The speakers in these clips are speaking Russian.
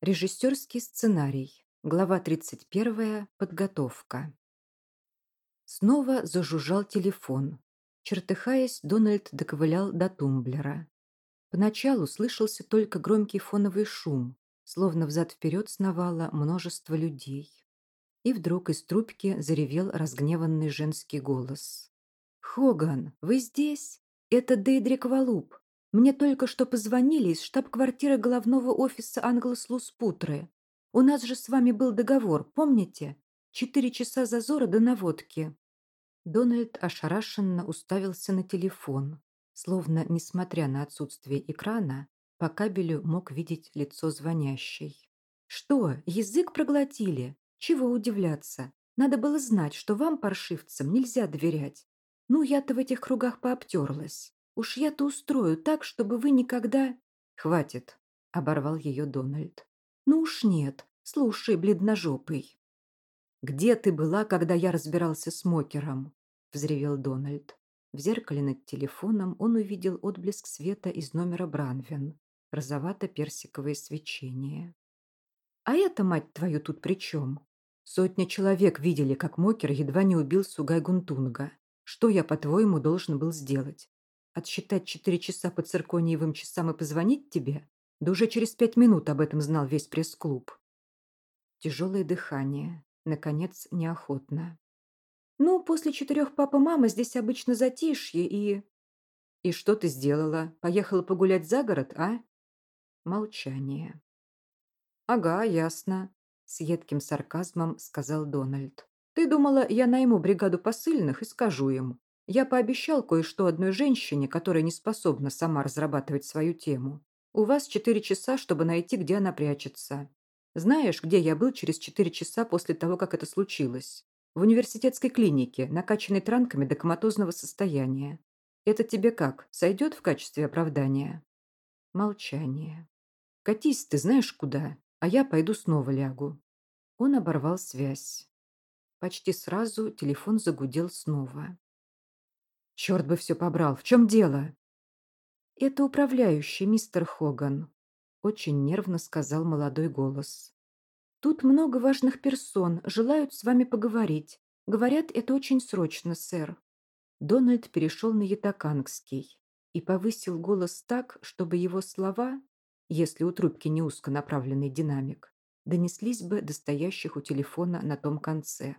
Режиссерский сценарий. Глава 31. Подготовка. Снова зажужжал телефон. Чертыхаясь, Дональд доковылял до тумблера. Поначалу слышался только громкий фоновый шум, словно взад-вперед сновало множество людей. И вдруг из трубки заревел разгневанный женский голос. «Хоган, вы здесь? Это Дейдрик Валуп. Мне только что позвонили из штаб-квартиры головного офиса Англос-Луспутры. У нас же с вами был договор, помните? Четыре часа зазора до наводки». Дональд ошарашенно уставился на телефон, словно, несмотря на отсутствие экрана, по кабелю мог видеть лицо звонящей. «Что, язык проглотили? Чего удивляться? Надо было знать, что вам, паршивцам, нельзя доверять. Ну, я-то в этих кругах пообтерлась. Уж я-то устрою так, чтобы вы никогда...» «Хватит», — оборвал ее Дональд. «Ну уж нет. Слушай, бледножопый». «Где ты была, когда я разбирался с Мокером?» — взревел Дональд. В зеркале над телефоном он увидел отблеск света из номера Бранвен, розовато-персиковое свечение. «А это, мать твою, тут при чем? Сотня человек видели, как Мокер едва не убил Сугай Гунтунга. Что я, по-твоему, должен был сделать? Отсчитать четыре часа по циркониевым часам и позвонить тебе? Да уже через пять минут об этом знал весь пресс-клуб. Тяжелое дыхание. Наконец, неохотно. Ну, после четырех папа-мама здесь обычно затишье и... И что ты сделала? Поехала погулять за город, а? Молчание. Ага, ясно. С едким сарказмом сказал Дональд. Ты думала, я найму бригаду посыльных и скажу им. Я пообещал кое-что одной женщине, которая не способна сама разрабатывать свою тему. У вас четыре часа, чтобы найти, где она прячется. Знаешь, где я был через четыре часа после того, как это случилось? В университетской клинике, накачанной транками до коматозного состояния. Это тебе как, сойдет в качестве оправдания? Молчание. Катись ты знаешь куда, а я пойду снова лягу. Он оборвал связь. Почти сразу телефон загудел снова. Черт бы все побрал. В чем дело? Это управляющий, мистер Хоган. Очень нервно сказал молодой голос. Тут много важных персон, желают с вами поговорить. Говорят, это очень срочно, сэр. Дональд перешел на ятакангский и повысил голос так, чтобы его слова, если у трубки не узконаправленный динамик, донеслись бы до стоящих у телефона на том конце.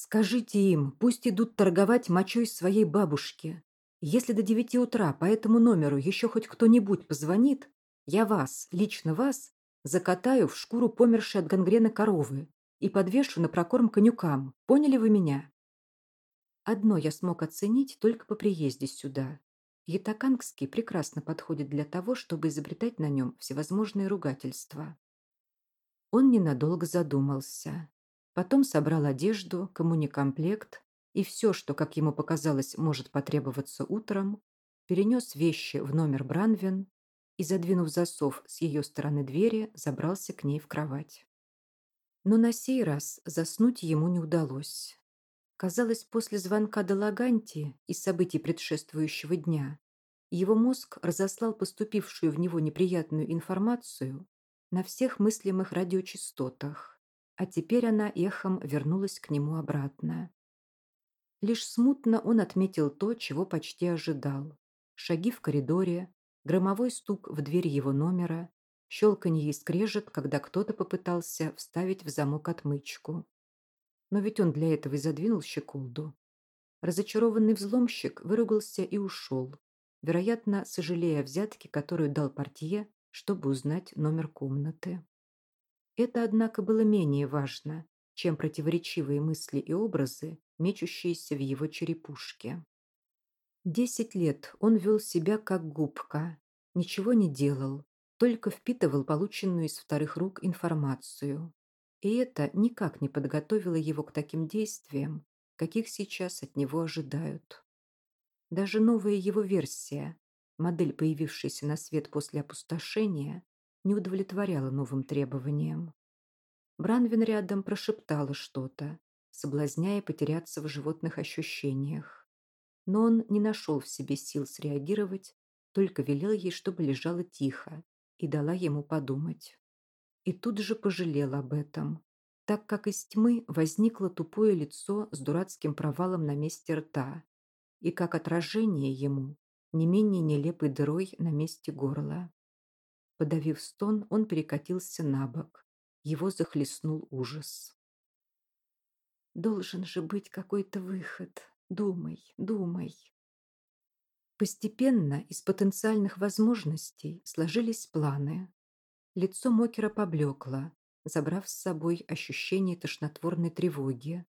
Скажите им, пусть идут торговать мочой своей бабушки. Если до девяти утра по этому номеру еще хоть кто-нибудь позвонит, я вас, лично вас, закатаю в шкуру помершей от гангрены коровы и подвешу на прокорм конюкам. Поняли вы меня? Одно я смог оценить только по приезде сюда. Ятакангский прекрасно подходит для того, чтобы изобретать на нем всевозможные ругательства. Он ненадолго задумался. Потом собрал одежду, коммуникомплект и все, что, как ему показалось, может потребоваться утром, перенес вещи в номер Бранвен и, задвинув засов с ее стороны двери, забрался к ней в кровать. Но на сей раз заснуть ему не удалось. Казалось, после звонка до Лаганти и событий предшествующего дня его мозг разослал поступившую в него неприятную информацию на всех мыслимых радиочастотах а теперь она эхом вернулась к нему обратно. Лишь смутно он отметил то, чего почти ожидал. Шаги в коридоре, громовой стук в дверь его номера, щелканье и скрежет, когда кто-то попытался вставить в замок отмычку. Но ведь он для этого и задвинул щеколду. Разочарованный взломщик выругался и ушел, вероятно, сожалея о взятке, которую дал портье, чтобы узнать номер комнаты. Это, однако, было менее важно, чем противоречивые мысли и образы, мечущиеся в его черепушке. Десять лет он вел себя как губка, ничего не делал, только впитывал полученную из вторых рук информацию. И это никак не подготовило его к таким действиям, каких сейчас от него ожидают. Даже новая его версия, модель, появившаяся на свет после опустошения, не удовлетворяла новым требованиям. Бранвин рядом прошептала что-то, соблазняя потеряться в животных ощущениях. Но он не нашел в себе сил среагировать, только велел ей, чтобы лежала тихо, и дала ему подумать. и тут же пожалел об этом, так как из тьмы возникло тупое лицо с дурацким провалом на месте рта и как отражение ему не менее нелепой дырой на месте горла. Подавив стон, он перекатился на бок. Его захлестнул ужас. Должен же быть какой-то выход. Думай, думай. Постепенно из потенциальных возможностей сложились планы. Лицо Мокера поблекло, забрав с собой ощущение тошнотворной тревоги,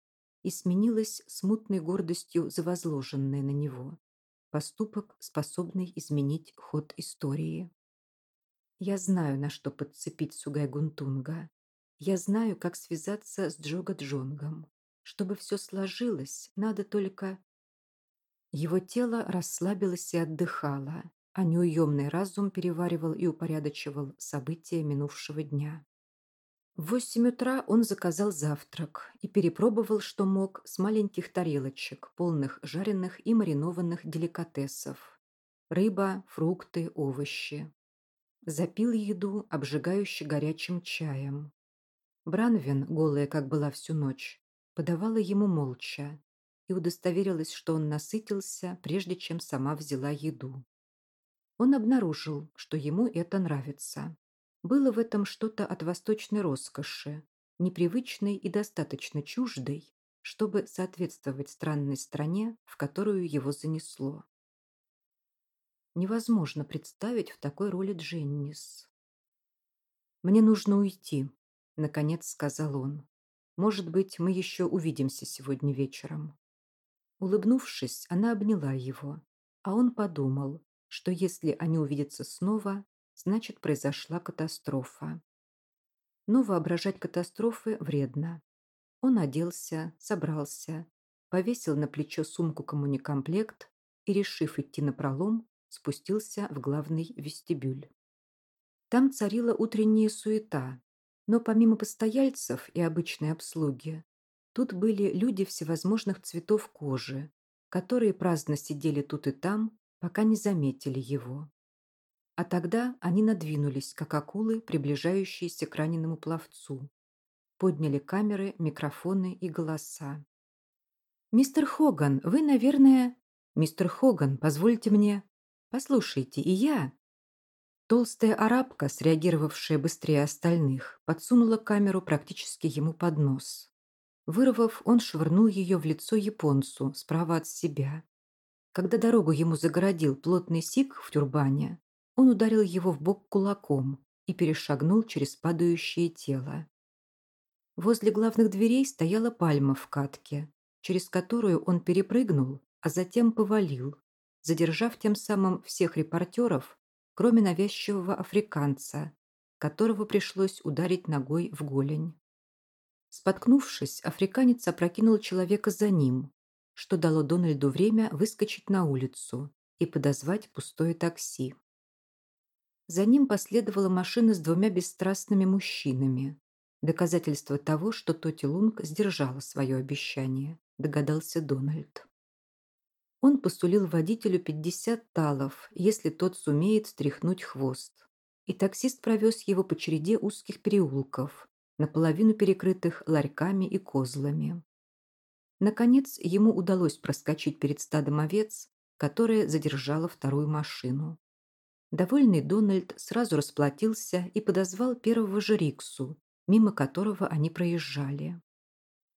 и сменилось смутной гордостью за возложенное на него. Поступок, способный изменить ход истории. Я знаю, на что подцепить Сугай Гунтунга. Я знаю, как связаться с Джога Джонгом. Чтобы все сложилось, надо только... Его тело расслабилось и отдыхало, а неуемный разум переваривал и упорядочивал события минувшего дня. В восемь утра он заказал завтрак и перепробовал, что мог, с маленьких тарелочек, полных жареных и маринованных деликатесов. Рыба, фрукты, овощи. Запил еду, обжигающе горячим чаем. Бранвин, голая как была всю ночь, подавала ему молча и удостоверилась, что он насытился, прежде чем сама взяла еду. Он обнаружил, что ему это нравится. Было в этом что-то от восточной роскоши, непривычной и достаточно чуждой, чтобы соответствовать странной стране, в которую его занесло. Невозможно представить в такой роли Дженнис. «Мне нужно уйти», — наконец сказал он. «Может быть, мы еще увидимся сегодня вечером». Улыбнувшись, она обняла его, а он подумал, что если они увидятся снова, значит, произошла катастрофа. Но воображать катастрофы вредно. Он оделся, собрался, повесил на плечо сумку-коммуникомплект и, решив идти на пролом, спустился в главный вестибюль. Там царила утренняя суета, но помимо постояльцев и обычной обслуги, тут были люди всевозможных цветов кожи, которые праздно сидели тут и там, пока не заметили его. А тогда они надвинулись, как акулы, приближающиеся к раненому пловцу. Подняли камеры, микрофоны и голоса. «Мистер Хоган, вы, наверное...» «Мистер Хоган, позвольте мне...» «Послушайте, и я...» Толстая арабка, среагировавшая быстрее остальных, подсунула камеру практически ему под нос. Вырвав, он швырнул ее в лицо японцу справа от себя. Когда дорогу ему загородил плотный сик в тюрбане, он ударил его в бок кулаком и перешагнул через падающее тело. Возле главных дверей стояла пальма в катке, через которую он перепрыгнул, а затем повалил, задержав тем самым всех репортеров, кроме навязчивого африканца, которого пришлось ударить ногой в голень. Споткнувшись, африканец опрокинул человека за ним, что дало Дональду время выскочить на улицу и подозвать пустое такси. За ним последовала машина с двумя бесстрастными мужчинами. Доказательство того, что Тоти Лунг сдержала свое обещание, догадался Дональд. Он постулил водителю 50 талов, если тот сумеет стряхнуть хвост. И таксист провез его по череде узких переулков, наполовину перекрытых ларьками и козлами. Наконец, ему удалось проскочить перед стадом овец, которое задержало вторую машину. Довольный Дональд сразу расплатился и подозвал первого же Риксу, мимо которого они проезжали.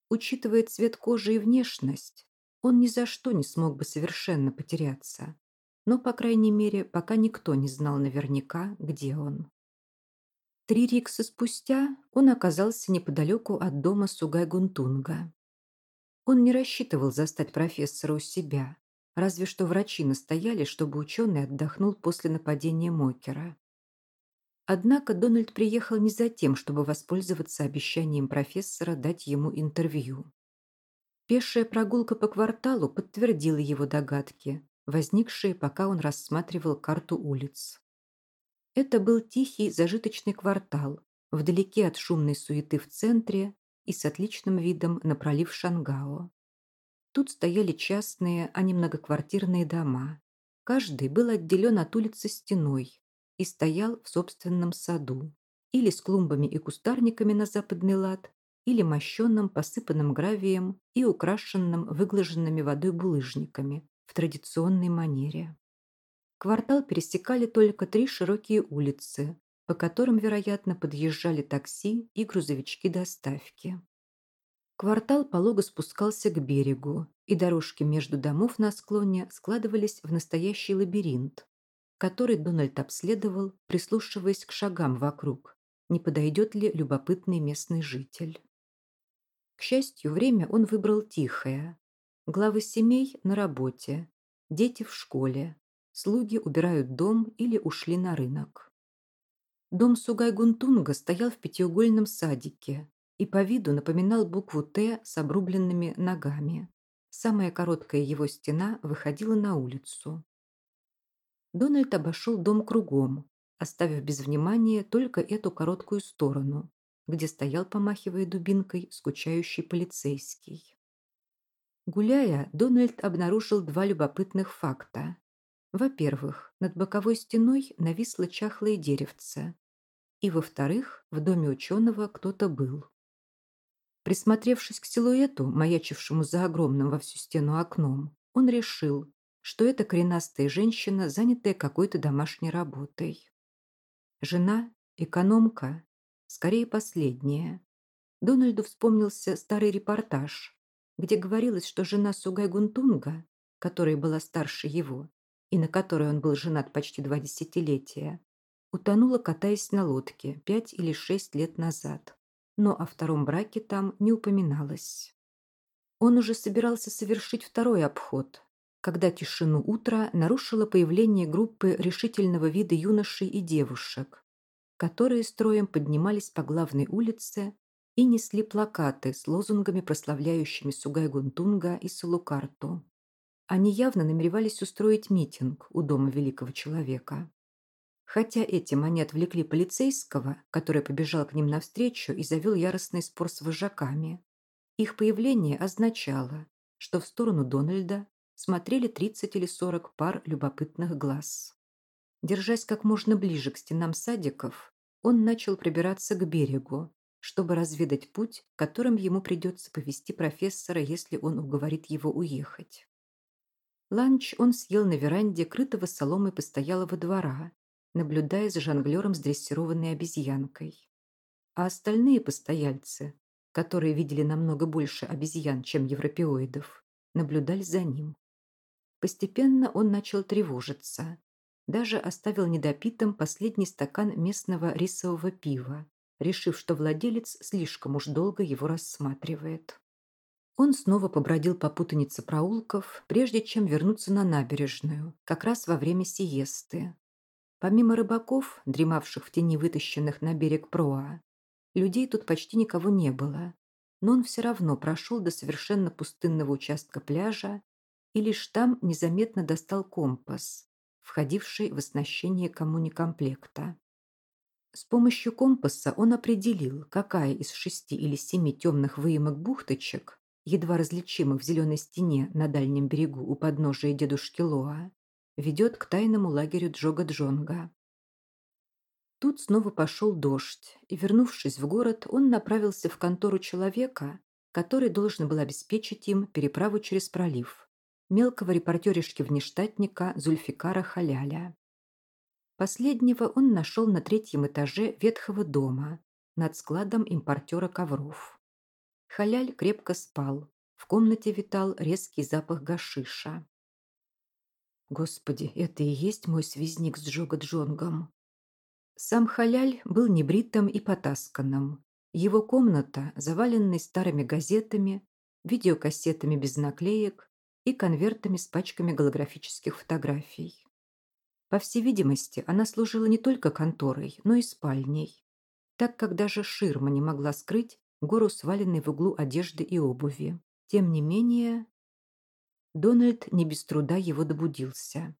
Учитывая цвет кожи и внешность, он ни за что не смог бы совершенно потеряться. Но, по крайней мере, пока никто не знал наверняка, где он. Три рикса спустя он оказался неподалеку от дома Сугай-Гунтунга. Он не рассчитывал застать профессора у себя, Разве что врачи настояли, чтобы ученый отдохнул после нападения Мокера. Однако Дональд приехал не за тем, чтобы воспользоваться обещанием профессора дать ему интервью. Пешая прогулка по кварталу подтвердила его догадки, возникшие, пока он рассматривал карту улиц. Это был тихий, зажиточный квартал, вдалеке от шумной суеты в центре и с отличным видом на пролив Шангао. Тут стояли частные, а не многоквартирные дома. Каждый был отделен от улицы стеной и стоял в собственном саду. или с клумбами и кустарниками на западный лад, или мощенным, посыпанным гравием и украшенным выглаженными водой булыжниками в традиционной манере. Квартал пересекали только три широкие улицы, по которым, вероятно, подъезжали такси и грузовички доставки. Квартал полого спускался к берегу, и дорожки между домов на склоне складывались в настоящий лабиринт, который Дональд обследовал, прислушиваясь к шагам вокруг, не подойдет ли любопытный местный житель. К счастью, время он выбрал тихое. Главы семей на работе, дети в школе, слуги убирают дом или ушли на рынок. Дом Сугай-Гунтунга стоял в пятиугольном садике и по виду напоминал букву «Т» с обрубленными ногами. Самая короткая его стена выходила на улицу. Дональд обошел дом кругом, оставив без внимания только эту короткую сторону, где стоял, помахивая дубинкой, скучающий полицейский. Гуляя, Дональд обнаружил два любопытных факта. Во-первых, над боковой стеной нависло чахлое деревце. И, во-вторых, в доме ученого кто-то был. Присмотревшись к силуэту, маячившему за огромным во всю стену окном, он решил, что это коренастая женщина, занятая какой-то домашней работой. Жена, экономка, скорее последняя. Дональду вспомнился старый репортаж, где говорилось, что жена Сугай Гунтунга, которая была старше его, и на которой он был женат почти два десятилетия, утонула, катаясь на лодке пять или шесть лет назад, но о втором браке там не упоминалось. Он уже собирался совершить второй обход, когда тишину утра нарушило появление группы решительного вида юношей и девушек, которые строем поднимались по главной улице и несли плакаты с лозунгами, прославляющими Сугай-Гунтунга и Салукарту. Они явно намеревались устроить митинг у дома великого человека. Хотя этим они отвлекли полицейского, который побежал к ним навстречу и завел яростный спор с вожаками. Их появление означало, что в сторону Дональда смотрели 30 или 40 пар любопытных глаз. Держась как можно ближе к стенам садиков, он начал пробираться к берегу, чтобы разведать путь, которым ему придется повести профессора, если он уговорит его уехать. Ланч он съел на веранде крытого соломой постоялого двора, наблюдая за жонглером с дрессированной обезьянкой. А остальные постояльцы, которые видели намного больше обезьян, чем европеоидов, наблюдали за ним. Постепенно он начал тревожиться. Даже оставил недопитым последний стакан местного рисового пива, решив, что владелец слишком уж долго его рассматривает. Он снова побродил по путанице проулков, прежде чем вернуться на набережную, как раз во время сиесты. Помимо рыбаков, дремавших в тени вытащенных на берег проа, людей тут почти никого не было, но он все равно прошел до совершенно пустынного участка пляжа и лишь там незаметно достал компас, входивший в оснащение коммуникомплекта. С помощью компаса он определил, какая из шести или семи темных выемок бухточек едва различимых в зеленой стене на дальнем берегу у подножия дедушки Лоа, ведет к тайному лагерю Джога-Джонга. Тут снова пошел дождь, и, вернувшись в город, он направился в контору человека, который должен был обеспечить им переправу через пролив, мелкого репортеришки-внештатника Зульфикара Халяля. Последнего он нашел на третьем этаже ветхого дома над складом импортера ковров. Халяль крепко спал. В комнате витал резкий запах гашиша. Господи, это и есть мой связник с Джога-Джонгом. Сам Халяль был небритым и потасканным. Его комната, заваленная старыми газетами, видеокассетами без наклеек и конвертами с пачками голографических фотографий. По всей видимости, она служила не только конторой, но и спальней, так как даже ширма не могла скрыть гору сваленной в углу одежды и обуви. Тем не менее, Дональд не без труда его добудился.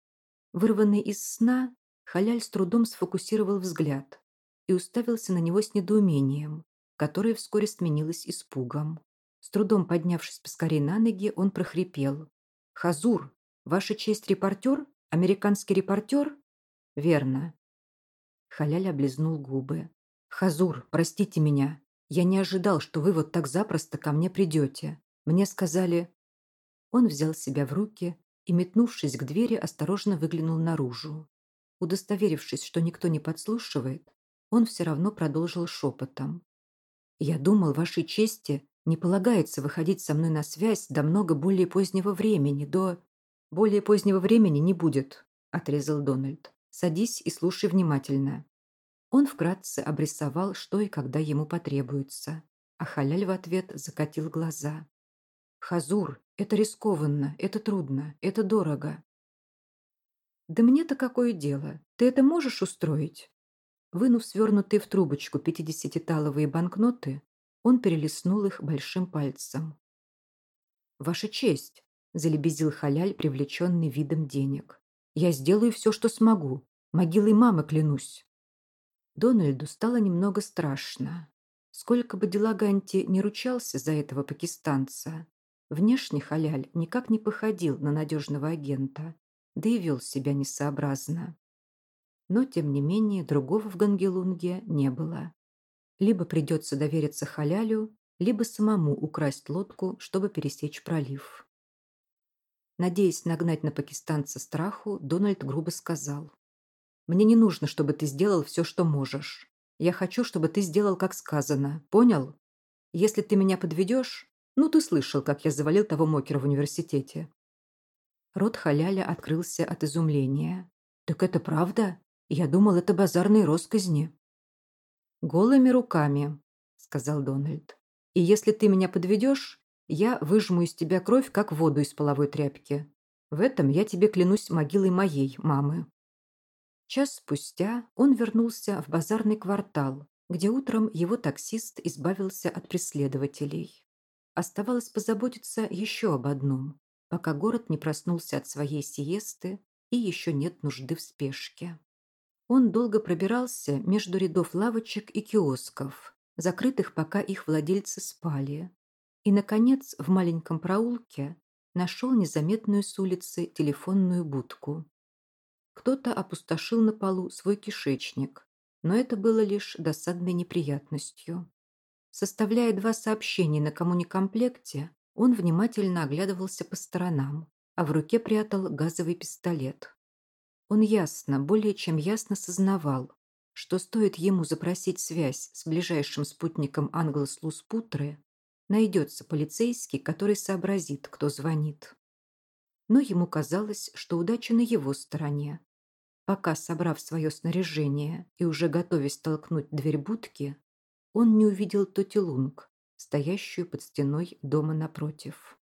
Вырванный из сна, Халяль с трудом сфокусировал взгляд и уставился на него с недоумением, которое вскоре сменилось испугом. С трудом поднявшись поскорей на ноги, он прохрипел. «Хазур, ваша честь репортер? Американский репортер?» «Верно». Халяль облизнул губы. «Хазур, простите меня. Я не ожидал, что вы вот так запросто ко мне придете. Мне сказали...» Он взял себя в руки и, метнувшись к двери, осторожно выглянул наружу. Удостоверившись, что никто не подслушивает, он все равно продолжил шепотом. «Я думал, вашей чести не полагается выходить со мной на связь до много более позднего времени, до...» «Более позднего времени не будет», — отрезал Дональд. «Садись и слушай внимательно». Он вкратце обрисовал, что и когда ему потребуется, а Халяль в ответ закатил глаза. «Хазур, это рискованно, это трудно, это дорого». «Да мне-то какое дело? Ты это можешь устроить?» Вынув свернутые в трубочку пятидесятиталовые банкноты, он перелистнул их большим пальцем. «Ваша честь!» – залебезил халяль, привлеченный видом денег. «Я сделаю все, что смогу. Могилой мамы клянусь». Дональду стало немного страшно. Сколько бы Делаганти не ручался за этого пакистанца, внешне халяль никак не походил на надежного агента, да и вел себя несообразно. Но, тем не менее, другого в Гангелунге не было. Либо придется довериться халялю, либо самому украсть лодку, чтобы пересечь пролив. Надеясь нагнать на пакистанца страху, Дональд грубо сказал. «Мне не нужно, чтобы ты сделал все, что можешь. Я хочу, чтобы ты сделал, как сказано. Понял? Если ты меня подведешь... Ну, ты слышал, как я завалил того мокера в университете». Рот халяля открылся от изумления. «Так это правда? Я думал, это базарные росказни». «Голыми руками», — сказал Дональд. «И если ты меня подведешь, я выжму из тебя кровь, как воду из половой тряпки. В этом я тебе клянусь могилой моей мамы». Час спустя он вернулся в базарный квартал, где утром его таксист избавился от преследователей. Оставалось позаботиться еще об одном, пока город не проснулся от своей сиесты и еще нет нужды в спешке. Он долго пробирался между рядов лавочек и киосков, закрытых, пока их владельцы спали, и, наконец, в маленьком проулке нашел незаметную с улицы телефонную будку. Кто-то опустошил на полу свой кишечник, но это было лишь досадной неприятностью. Составляя два сообщения на коммуникомплекте, он внимательно оглядывался по сторонам, а в руке прятал газовый пистолет. Он ясно, более чем ясно сознавал, что стоит ему запросить связь с ближайшим спутником Англос-Лус Путры, найдется полицейский, который сообразит, кто звонит. Но ему казалось, что удача на его стороне. Пока, собрав свое снаряжение и уже готовясь толкнуть дверь будки, он не увидел Тотилунг, стоящую под стеной дома напротив.